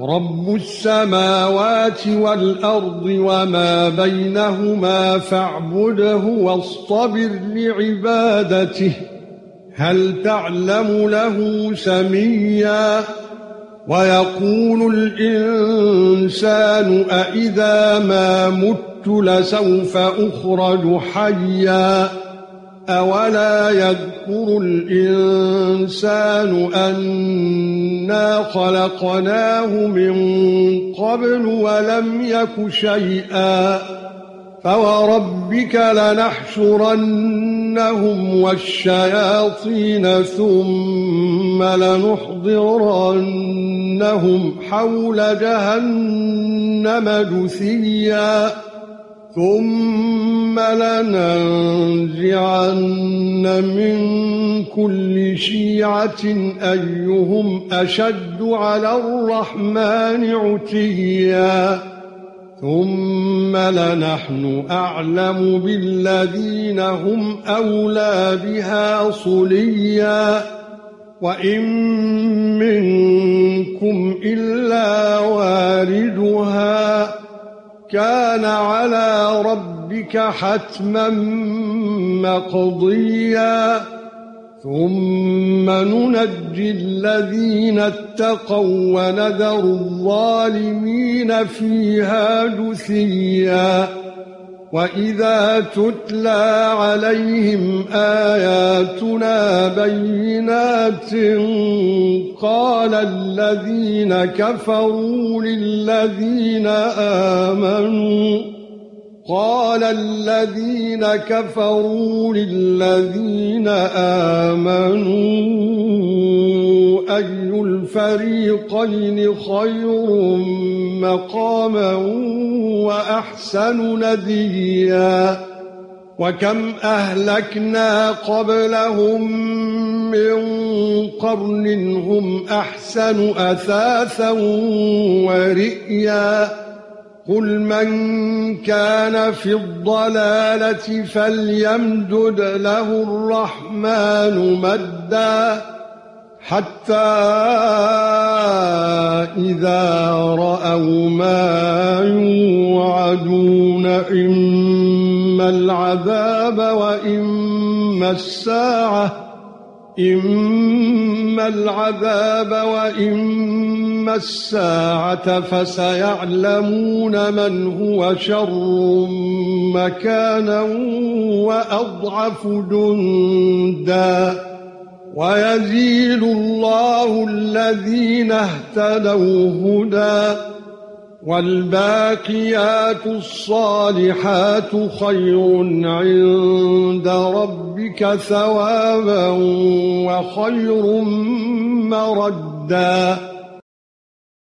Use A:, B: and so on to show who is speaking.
A: رب السماوات والارض وما بينهما فاعبده واصطبر لعبادته هل تعلم له سميا ويقول الانسان أإذا ما مت لسوف اخرج حيا اولا يذكر الانسان أنا خلقناه من قبل ولم يك شيئا فوربك لنحشرنهم والشياطين ثم لنحضرنهم حول جهنم جثيا ثُمَّ لَنَنزِعَنَّ مِن كُلِّ شِيعَةٍ أَيُّهُمْ أَشَدُّ عَلَى الرَّحْمَنِ عُتِيًّا. ثُمَّ لَنَحْنُ أَعْلَمُ بِالَّذِينَ هُمْ أَوْلَى بِهَا صِلِيًّا. وَإِن مِّنكُمْ إِلَّا وَارِدُهَا كان على ربك حتما مقضيا. ثم ننجي الذين اتقوا ونذر الظالمين فيها جثيا. واذا تتلى عليهم اياتنا بينات قال الذين كفروا للذين امنوا قال الذين كفروا للذين امنوا أي الفريقين خير مقاما وأحسن نديا وكم أهلكنا قبلهم من قرن هم أحسن أثاثا ورئيا قل من كان في الضلالة فليمدد له الرحمن مدا حتى إذا رأوا ما يوعدون إما العذاب وإما الساعة إما العذاب وإما الساعة فسيعلمون من هو شر مكانا وأضعف جندا. ويزيد الله الذين اهتدوا هدى والباقيات الصالحات خير عند ربك ثوابا وخير مردا